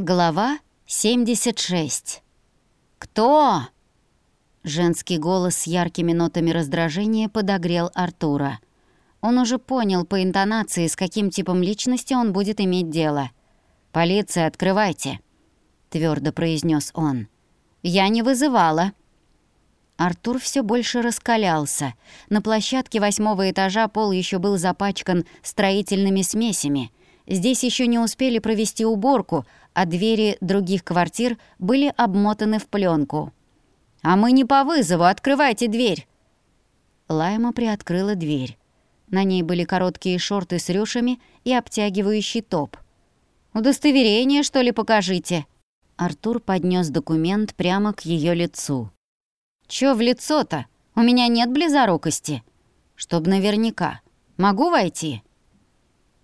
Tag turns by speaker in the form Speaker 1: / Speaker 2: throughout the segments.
Speaker 1: Глава 76. «Кто?» Женский голос с яркими нотами раздражения подогрел Артура. Он уже понял по интонации, с каким типом личности он будет иметь дело. «Полиция, открывайте», — твердо произнес он. «Я не вызывала». Артур все больше раскалялся. На площадке восьмого этажа пол еще был запачкан строительными смесями. Здесь еще не успели провести уборку, а двери других квартир были обмотаны в пленку. «А мы не по вызову, открывайте дверь!» Лайма приоткрыла дверь. На ней были короткие шорты с рюшами и обтягивающий топ. «Удостоверение, что ли, покажите?» Артур поднес документ прямо к ее лицу. «Чё в лицо-то? У меня нет близорукости. Чтоб наверняка. Могу войти?»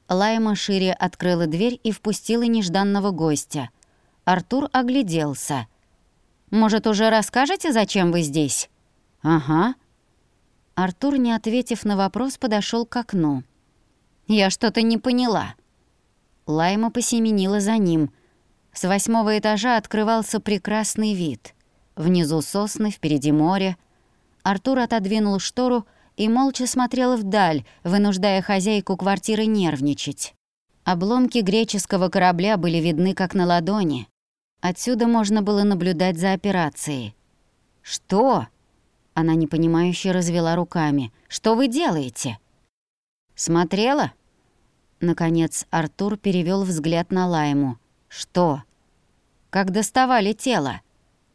Speaker 1: Лайма шире открыла дверь и впустила нежданного гостя. Артур огляделся. «Может, уже расскажете, зачем вы здесь?» «Ага». Артур, не ответив на вопрос, подошел к окну. «Я что-то не поняла». Лайма посеменила за ним. С восьмого этажа открывался прекрасный вид. Внизу сосны, впереди море. Артур отодвинул штору и молча смотрела вдаль, вынуждая хозяйку квартиры нервничать. Обломки греческого корабля были видны как на ладони. Отсюда можно было наблюдать за операцией. «Что?» Она непонимающе развела руками. «Что вы делаете?» «Смотрела?» Наконец Артур перевел взгляд на Лайму. «Что?» «Как доставали тело?»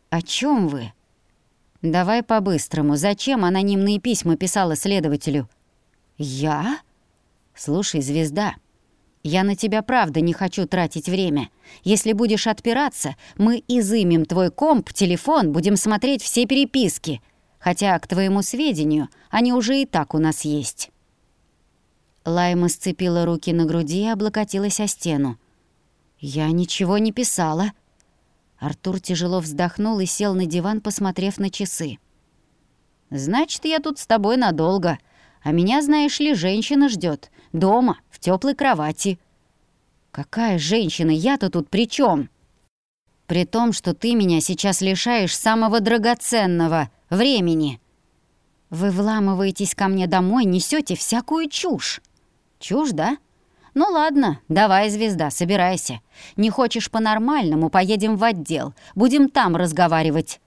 Speaker 1: «О чем вы?» «Давай по-быстрому. Зачем анонимные письма писала следователю?» «Я?» «Слушай, звезда, я на тебя правда не хочу тратить время. Если будешь отпираться, мы изымем твой комп, телефон, будем смотреть все переписки. Хотя, к твоему сведению, они уже и так у нас есть». Лайма сцепила руки на груди и облокотилась о стену. «Я ничего не писала», Артур тяжело вздохнул и сел на диван, посмотрев на часы. «Значит, я тут с тобой надолго. А меня, знаешь ли, женщина ждет Дома, в теплой кровати». «Какая женщина? Я-то тут при чем? «При том, что ты меня сейчас лишаешь самого драгоценного — времени». «Вы вламываетесь ко мне домой, несете всякую чушь». «Чушь, да?» «Ну ладно, давай, звезда, собирайся. Не хочешь по-нормальному, поедем в отдел. Будем там разговаривать».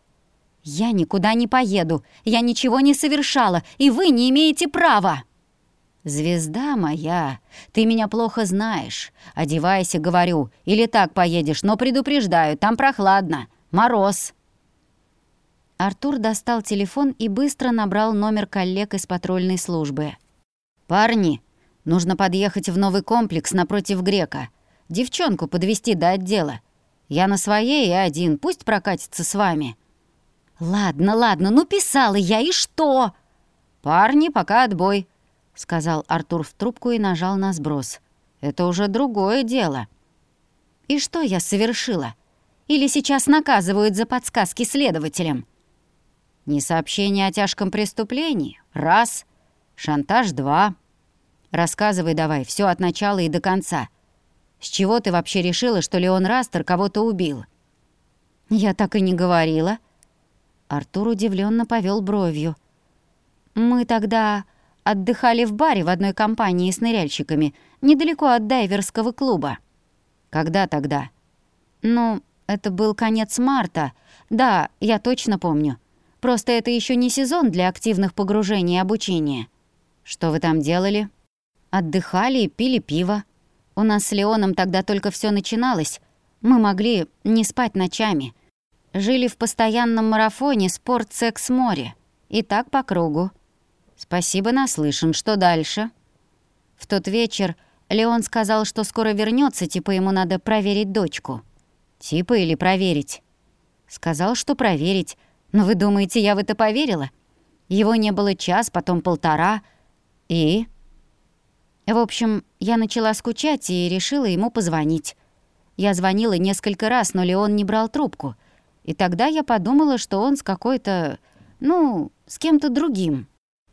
Speaker 1: «Я никуда не поеду. Я ничего не совершала, и вы не имеете права». «Звезда моя, ты меня плохо знаешь. Одевайся, говорю, или так поедешь, но предупреждаю, там прохладно. Мороз». Артур достал телефон и быстро набрал номер коллег из патрульной службы. «Парни, Нужно подъехать в новый комплекс напротив Грека. Девчонку подвести до отдела. Я на своей и один, пусть прокатится с вами». «Ладно, ладно, ну писала я, и что?» «Парни, пока отбой», — сказал Артур в трубку и нажал на сброс. «Это уже другое дело». «И что я совершила? Или сейчас наказывают за подсказки следователям?» «Не сообщение о тяжком преступлении. Раз. Шантаж. Два. Рассказывай давай, все от начала и до конца. С чего ты вообще решила, что Леон Растер кого-то убил?» «Я так и не говорила». Артур удивленно повел бровью. «Мы тогда отдыхали в баре в одной компании с ныряльщиками, недалеко от дайверского клуба». «Когда тогда?» «Ну, это был конец марта. Да, я точно помню. Просто это еще не сезон для активных погружений и обучения». «Что вы там делали?» Отдыхали и пили пиво. У нас с Леоном тогда только все начиналось. Мы могли не спать ночами. Жили в постоянном марафоне «Спорт, секс, море». И так по кругу. Спасибо, наслышан. Что дальше? В тот вечер Леон сказал, что скоро вернется, типа ему надо проверить дочку. Типа или проверить? Сказал, что проверить. Но вы думаете, я в это поверила? Его не было час, потом полтора. И... В общем, я начала скучать и решила ему позвонить. Я звонила несколько раз, но Леон не брал трубку. И тогда я подумала, что он с какой-то... ну, с кем-то другим.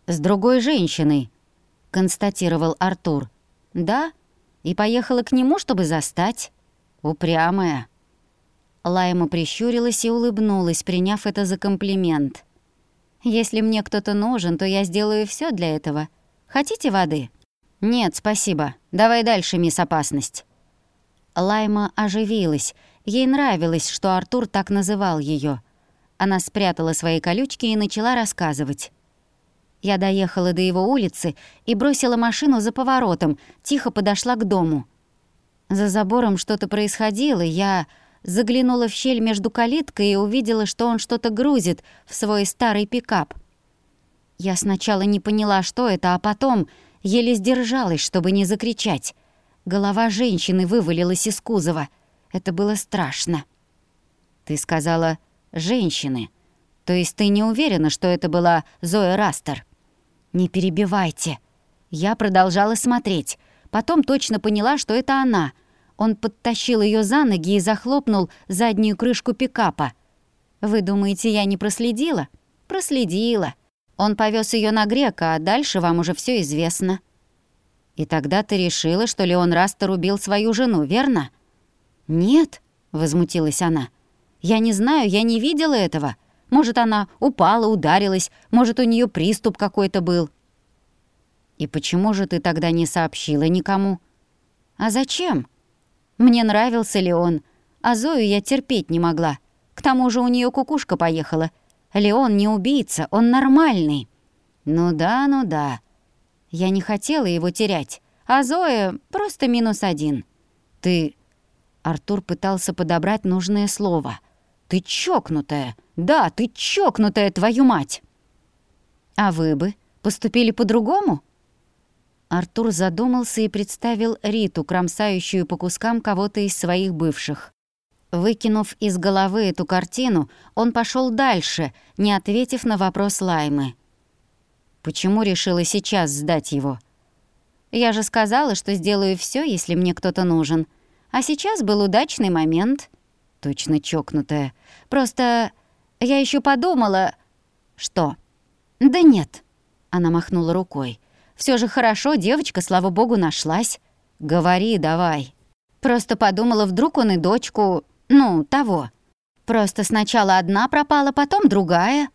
Speaker 1: «С другой женщиной», — констатировал Артур. «Да, и поехала к нему, чтобы застать. Упрямая. Лайма прищурилась и улыбнулась, приняв это за комплимент. «Если мне кто-то нужен, то я сделаю все для этого. Хотите воды?» «Нет, спасибо. Давай дальше, мисс Опасность». Лайма оживилась. Ей нравилось, что Артур так называл ее. Она спрятала свои колючки и начала рассказывать. Я доехала до его улицы и бросила машину за поворотом, тихо подошла к дому. За забором что-то происходило, я заглянула в щель между калиткой и увидела, что он что-то грузит в свой старый пикап. Я сначала не поняла, что это, а потом еле сдержалась, чтобы не закричать. Голова женщины вывалилась из кузова. Это было страшно. «Ты сказала «женщины». То есть ты не уверена, что это была Зоя Растер?» «Не перебивайте». Я продолжала смотреть. Потом точно поняла, что это она. Он подтащил ее за ноги и захлопнул заднюю крышку пикапа. «Вы думаете, я не проследила?» «Проследила. Он повез ее на грека, а дальше вам уже все известно». «И тогда ты решила, что Леон Растер убил свою жену, верно?» «Нет», — возмутилась она. «Я не знаю, я не видела этого. Может, она упала, ударилась, может, у нее приступ какой-то был. И почему же ты тогда не сообщила никому? А зачем? Мне нравился Леон, а Зою я терпеть не могла. К тому же у нее кукушка поехала. Леон не убийца, он нормальный. Ну да, ну да. Я не хотела его терять, а Зоя просто минус один. Ты... Артур пытался подобрать нужное слово. «Ты чокнутая!» Да, ты чокнутая, твою мать!» «А вы бы поступили по-другому?» Артур задумался и представил Риту, кромсающую по кускам кого-то из своих бывших. Выкинув из головы эту картину, он пошел дальше, не ответив на вопрос Лаймы. «Почему решила сейчас сдать его?» «Я же сказала, что сделаю все, если мне кто-то нужен. А сейчас был удачный момент». «Точно чокнутая. Просто я еще подумала...» «Что?» «Да нет», — она махнула рукой. Все же хорошо, девочка, слава богу, нашлась. Говори давай. Просто подумала, вдруг он и дочку... Ну, того. Просто сначала одна пропала, потом другая.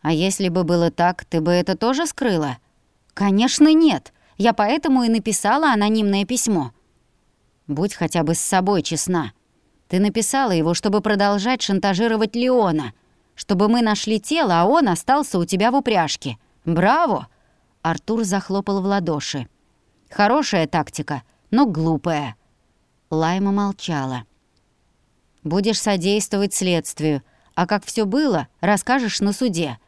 Speaker 1: А если бы было так, ты бы это тоже скрыла? Конечно, нет. Я поэтому и написала анонимное письмо. Будь хотя бы с собой честна. Ты написала его, чтобы продолжать шантажировать Леона, чтобы мы нашли тело, а он остался у тебя в упряжке. Браво!» Артур захлопал в ладоши. «Хорошая тактика, но глупая». Лайма молчала. «Будешь содействовать следствию, а как все было, расскажешь на суде.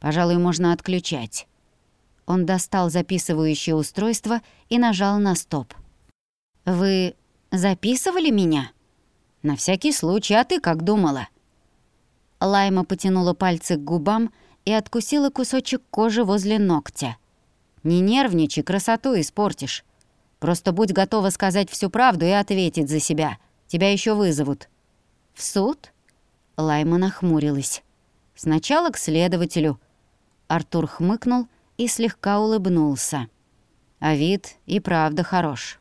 Speaker 1: Пожалуй, можно отключать». Он достал записывающее устройство и нажал на стоп. «Вы записывали меня?» «На всякий случай, а ты как думала?» Лайма потянула пальцы к губам и откусила кусочек кожи возле ногтя. «Не нервничай, красоту испортишь. Просто будь готова сказать всю правду и ответить за себя. Тебя еще вызовут». «В суд?» Лайма нахмурилась. «Сначала к следователю». Артур хмыкнул и слегка улыбнулся. А вид и правда хорош.